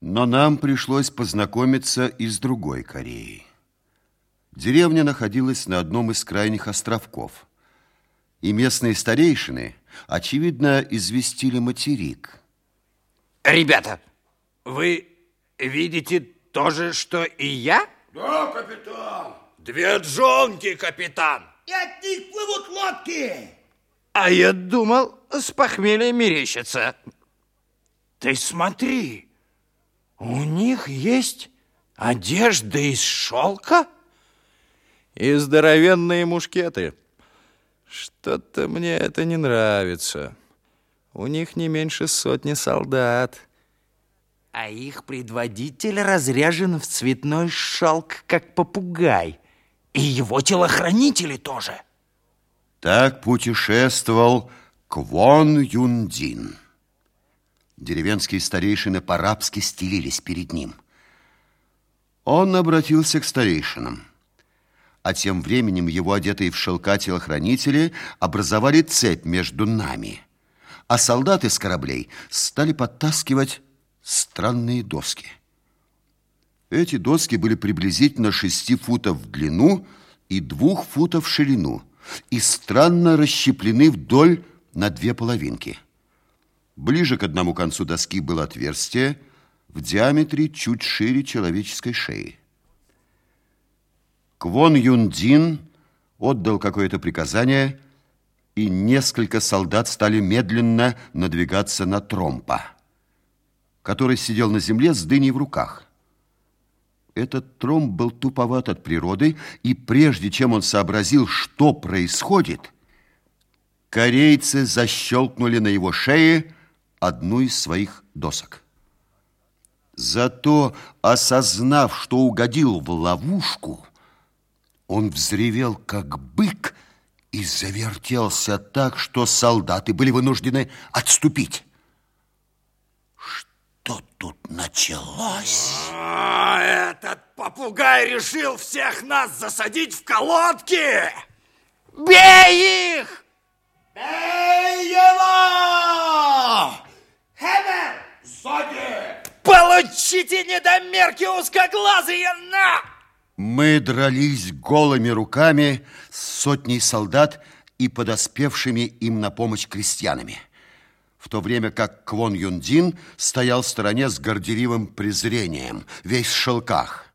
Но нам пришлось познакомиться и с другой Кореей. Деревня находилась на одном из крайних островков. И местные старейшины, очевидно, известили материк. Ребята, вы видите то же, что и я? Да, капитан. Две джонки, капитан. И от них плывут лодки. А я думал, с похмелья мерещится. Ты смотри, у них есть одежда из шелка и здоровенные мушкеты. Что-то мне это не нравится. У них не меньше сотни солдат. А их предводитель разряжен в цветной шелк, как попугай. И его телохранители тоже. Так путешествовал Квон Юндин. Деревенские старейшины по-рабски стелились перед ним. Он обратился к старейшинам. А тем временем его одетые в шелка телохранители образовали цепь между нами. А солдаты с кораблей стали подтаскивать странные доски. Эти доски были приблизительно шести футов в длину и двух футов в ширину и странно расщеплены вдоль на две половинки – Ближе к одному концу доски было отверстие в диаметре чуть шире человеческой шеи. Квон Юндин отдал какое-то приказание, и несколько солдат стали медленно надвигаться на Тромпа, который сидел на земле с дыней в руках. Этот Тромп был туповат от природы, и прежде чем он сообразил, что происходит, корейцы защелкнули на его шее одну из своих досок. Зато, осознав, что угодил в ловушку, он взревел, как бык, и завертелся так, что солдаты были вынуждены отступить. Что тут началось? А, этот попугай решил всех нас засадить в колодки! Бей их! Бей его! Хэмер, сзади! Получите, недомерки узкоглазые, на! Мы дрались голыми руками с сотней солдат и подоспевшими им на помощь крестьянами, в то время как Квон Юндин стоял в стороне с горделивым презрением, весь в шелках.